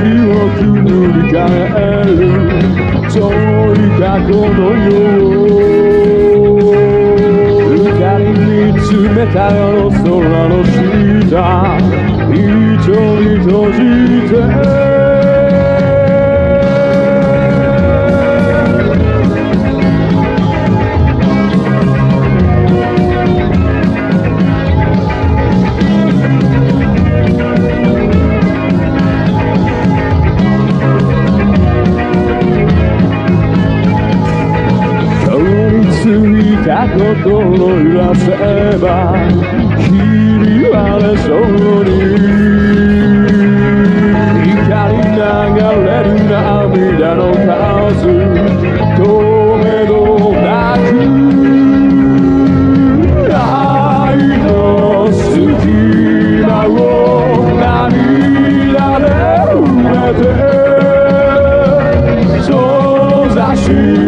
記憶塗り替える遠い過去のようめた夜の空の下一人閉じて心揺らせば君はれそうに。光流れる涙の数透明度なく。愛の隙間を涙で埋めてそうざし